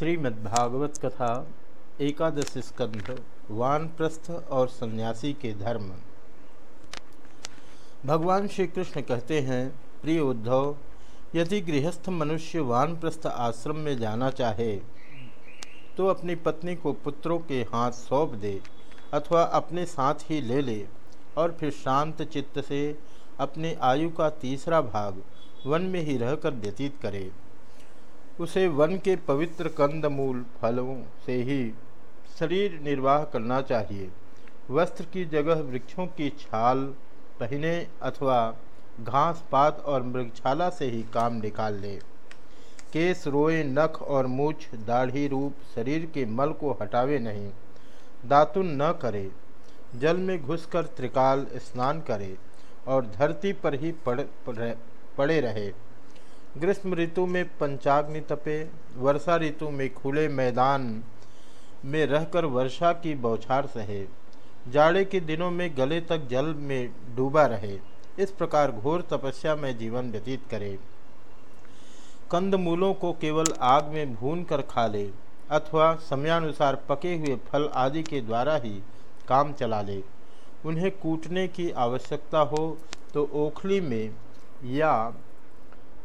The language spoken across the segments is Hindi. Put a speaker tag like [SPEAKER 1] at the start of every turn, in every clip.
[SPEAKER 1] श्रीमद्भागवत कथा एकादश स्कंध, वानप्रस्थ और सन्यासी के धर्म। भगवान श्री कृष्ण कहते हैं, प्रिय उद्धव, यदि गृहस्थ मनुष्य वानप्रस्थ आश्रम में जाना चाहे तो अपनी पत्नी को पुत्रों के हाथ सौंप दे अथवा अपने साथ ही ले ले और फिर शांत चित्त से अपनी आयु का तीसरा भाग वन में ही रहकर व्यतीत करे। उसे वन के पवित्र कंदमूल फलों से ही शरीर निर्वाह करना चाहिए। वस्त्र की जगह वृक्षों की छाल पहने अथवा घास पात और मृगछाला से ही काम निकाल ले। केस रोए नख और मूछ दाढ़ी रूप शरीर के मल को हटावे नहीं। दातुन न करे। जल में घुसकर त्रिकाल स्नान करे और धरती पर ही पड़, पड़े रहे। ग्रीष्म ऋतु में पंचाग्नि तपे, वर्षा ऋतु में खुले मैदान में रहकर वर्षा की बौछार सहे। जाड़े के दिनों में गले तक जल में डूबा रहे। इस प्रकार घोर तपस्या में जीवन व्यतीत करे। कंदमूलों को केवल आग में भून कर खा ले, अथवा समयानुसार पके हुए फल आदि के द्वारा ही काम चला ले। उन्हें कूटने की आवश्यकता हो तो ओखली में या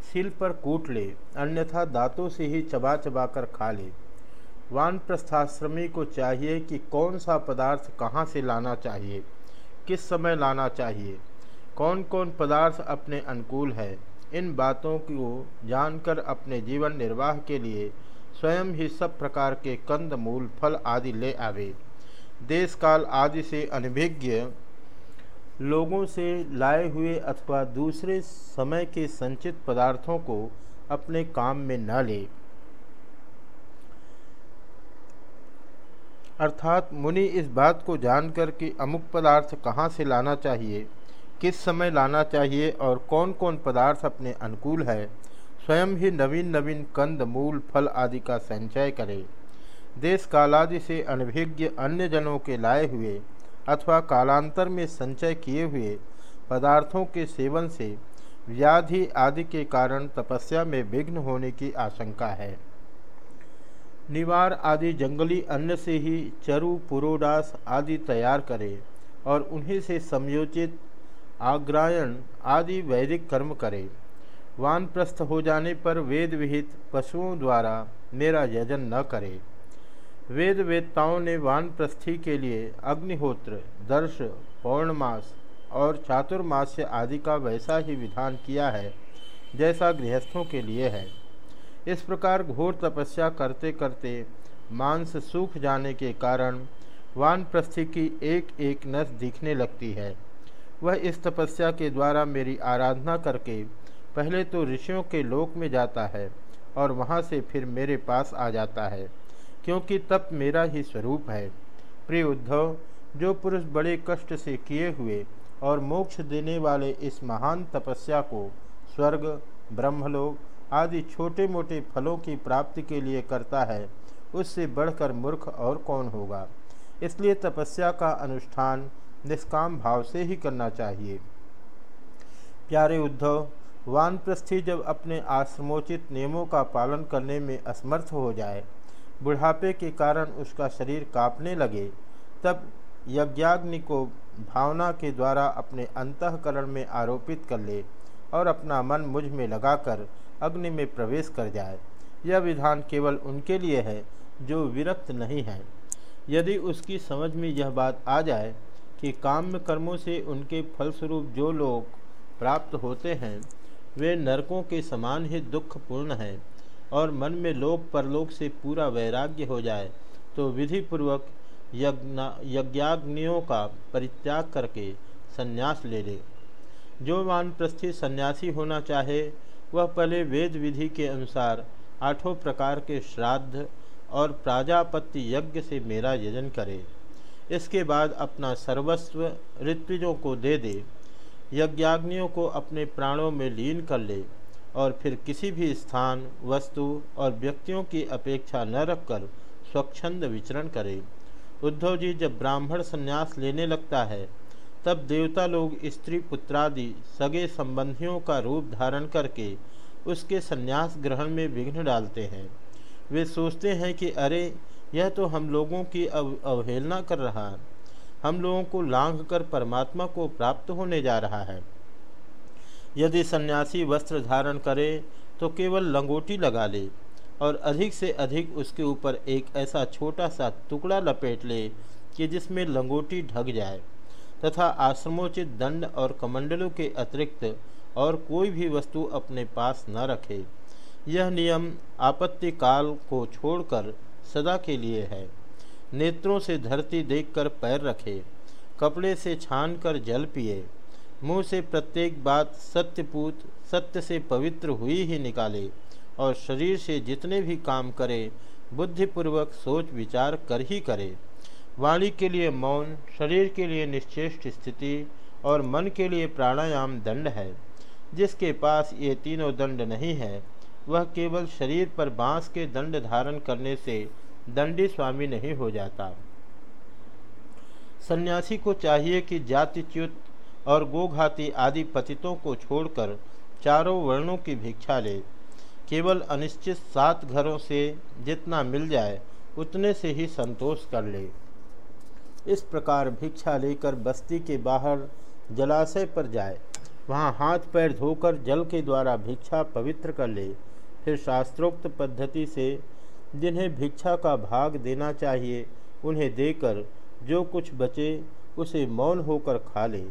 [SPEAKER 1] सिल पर कूट ले, अन्यथा दांतों से ही चबा चबा कर खा ले। वान प्रस्थाश्रमी को चाहिए कि कौन सा पदार्थ कहाँ से लाना चाहिए, किस समय लाना चाहिए कौन कौन पदार्थ अपने अनुकूल है, इन बातों को जानकर अपने जीवन निर्वाह के लिए स्वयं ही सब प्रकार के कंद, मूल, फल आदि ले आवे। देश काल आदि से अनभिज्ञ लोगों से लाए हुए अथवा दूसरे समय के संचित पदार्थों को अपने काम में न ले। अर्थात मुनि इस बात को जानकर कि अमुक पदार्थ कहाँ से लाना चाहिए, किस समय लाना चाहिए और कौन कौन पदार्थ अपने अनुकूल है, स्वयं ही नवीन नवीन कंद, मूल, फल आदि का संचय करे। देश कालादि से अनभिज्ञ अन्य जनों के लाए हुए अथवा कालांतर में संचय किए हुए पदार्थों के सेवन से व्याधि आदि के कारण तपस्या में विघ्न होने की आशंका है। निवार आदि जंगली अन्न से ही चरु, पुरोडास आदि तैयार करें और उन्हीं से समयोचित आग्रायण आदि वैदिक कर्म करे। वानप्रस्थ हो जाने पर वेद विहित पशुओं द्वारा मेरा यजन न करे। वेद वेदताओं ने वानप्रस्थी के लिए अग्निहोत्र, दर्श, पौर्णमास और चातुर्मास्य आदि का वैसा ही विधान किया है, जैसा गृहस्थों के लिए है। इस प्रकार घोर तपस्या करते करते मांस सूख जाने के कारण वानप्रस्थी की एक एक नस दिखने लगती है। वह इस तपस्या के द्वारा मेरी आराधना करके पहले तो ऋषियों के लोक में जाता है और वहाँ से फिर मेरे पास आ जाता है। क्योंकि तप मेरा ही स्वरूप है। प्रिय उद्धव, जो पुरुष बड़े कष्ट से किए हुए और मोक्ष देने वाले इस महान तपस्या को स्वर्ग, ब्रह्मलोक आदि छोटे मोटे फलों की प्राप्ति के लिए करता है, उससे बढ़कर मूर्ख और कौन होगा? इसलिए तपस्या का अनुष्ठान निष्काम भाव से ही करना चाहिए। प्यारे उद्धव, वानप्रस्थी जब अपने आश्रमोचित नियमों का पालन करने में असमर्थ हो जाए बुढ़ापे के कारण उसका शरीर कांपने लगे, तब यज्ञाग्नि को भावना के द्वारा अपने अंतकरण में आरोपित कर ले और अपना मन मुझमें लगाकर अग्नि में प्रवेश कर जाए। यह विधान केवल उनके लिए है जो विरक्त नहीं है। यदि उसकी समझ में यह बात आ जाए कि काम्य कर्मों से उनके फलस्वरूप जो लोग प्राप्त होते हैं, वे नरकों के समान ही दुखपूर्ण हैं। और मन में लोक परलोक से पूरा वैराग्य हो जाए तो विधि पूर्वक यज्ञाग्नियों का परित्याग करके संन्यास ले ले। जो वानप्रस्थी सन्यासी होना चाहे, वह पहले वेद विधि के अनुसार आठों प्रकार के श्राद्ध और प्राजापत्य यज्ञ से मेरा यजन करे। इसके बाद अपना सर्वस्व ऋत्विजों को दे दे, यज्ञाग्नियों को अपने प्राणों में लीन कर ले। और फिर किसी भी स्थान, वस्तु और व्यक्तियों की अपेक्षा न रखकर स्वच्छंद विचरण करे। उद्धव जी जब ब्राह्मण संन्यास लेने लगता है, तब देवता लोग स्त्री पुत्रादि सगे संबंधियों का रूप धारण करके उसके संन्यास ग्रहण में विघ्न डालते हैं। वे सोचते हैं कि अरे, यह तो हम लोगों की अव, अवहेलना कर रहा है। हम लोगों को लांघ कर परमात्मा को प्राप्त होने जा रहा है। यदि सन्यासी वस्त्र धारण करे तो केवल लंगोटी लगा ले, और अधिक से अधिक उसके ऊपर एक ऐसा छोटा सा टुकड़ा लपेट ले कि जिसमें लंगोटी ढक जाए, तथा आश्रमोचित दंड और कमंडलों के अतिरिक्त और कोई भी वस्तु अपने पास न रखे। यह नियम आपत्ति काल को छोड़कर सदा के लिए है। नेत्रों से धरती देखकर पैर रखे, कपड़े से छान कर जल पिए मुँह से प्रत्येक बात सत्यपूत, सत्य से पवित्र हुई ही निकाले, और शरीर से जितने भी काम करे, बुद्धिपूर्वक सोच विचार कर ही करे। वाणी के लिए मौन, शरीर के लिए निश्चेष्ट स्थिति, और मन के लिए प्राणायाम दंड है। जिसके पास ये तीनों दंड नहीं है, वह केवल शरीर पर बाँस के दंड धारण करने से दंडी स्वामी नहीं हो जाता। सन्यासी को चाहिए कि जातिच्युत और गोघाती आदि पतितों को छोड़कर चारों वर्णों की भिक्षा ले। केवल अनिश्चित सात घरों से जितना मिल जाए, उतने से ही संतोष कर ले। इस प्रकार भिक्षा लेकर बस्ती के बाहर जलाशय पर जाए। वहाँ हाथ पैर धोकर जल के द्वारा भिक्षा पवित्र कर ले। फिर शास्त्रोक्त पद्धति से जिन्हें भिक्षा का भाग देना चाहिए, उन्हें देकर जो कुछ बचे, उसे मौन होकर खा ले।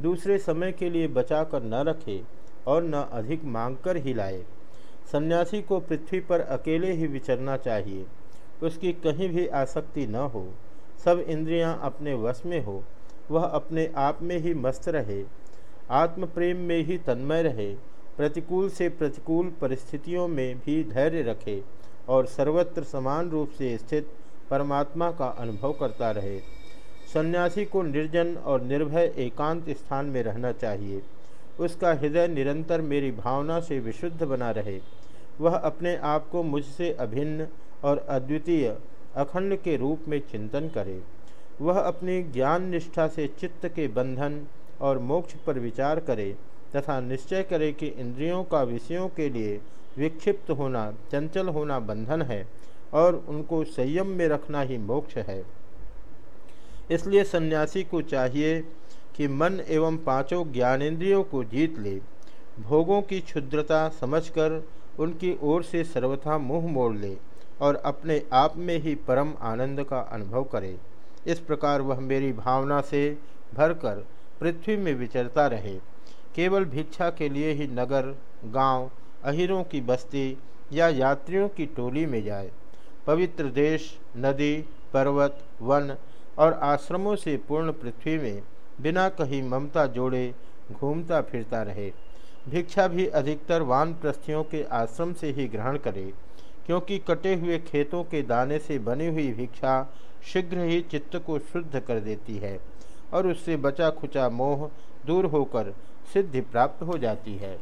[SPEAKER 1] दूसरे समय के लिए बचा कर न रखे और न अधिक मांग कर ही लाए। सन्यासी को पृथ्वी पर अकेले ही विचरना चाहिए। उसकी कहीं भी आसक्ति न हो। सब इंद्रियाँ अपने वश में हो। वह अपने आप में ही मस्त रहे। आत्म प्रेम में ही तन्मय रहे। प्रतिकूल से प्रतिकूल परिस्थितियों में भी धैर्य रखे और सर्वत्र समान रूप से स्थित परमात्मा का अनुभव करता रहे। सन्यासी को निर्जन और निर्भय एकांत स्थान में रहना चाहिए। उसका हृदय निरंतर मेरी भावना से विशुद्ध बना रहे। वह अपने आप को मुझसे अभिन्न और अद्वितीय, अखंड के रूप में चिंतन करे। वह अपनी ज्ञान निष्ठा से चित्त के बंधन और मोक्ष पर विचार करे तथा निश्चय करे कि इंद्रियों का विषयों के लिए विक्षिप्त होना, चंचल होना बंधन है और उनको संयम में रखना ही मोक्ष है। इसलिए सन्यासी को चाहिए कि मन एवं पाँचों ज्ञानेन्द्रियों को जीत ले। भोगों की क्षुद्रता समझकर उनकी ओर से सर्वथा मुँह मोड़ ले और अपने आप में ही परम आनंद का अनुभव करे। इस प्रकार वह मेरी भावना से भरकर पृथ्वी में विचरता रहे। केवल भिक्षा के लिए ही नगर गाँव, अहिरों की बस्ती या यात्रियों की टोली में जाए। पवित्र देश नदी पर्वत वन और आश्रमों से पूर्ण पृथ्वी में बिना कहीं ममता जोड़े घूमता फिरता रहे। भिक्षा भी अधिकतर वानप्रस्थियों के आश्रम से ही ग्रहण करे, क्योंकि कटे हुए खेतों के दाने से बनी हुई भिक्षा शीघ्र ही चित्त को शुद्ध कर देती है और उससे बचा खुचा मोह दूर होकर सिद्धि प्राप्त हो जाती है।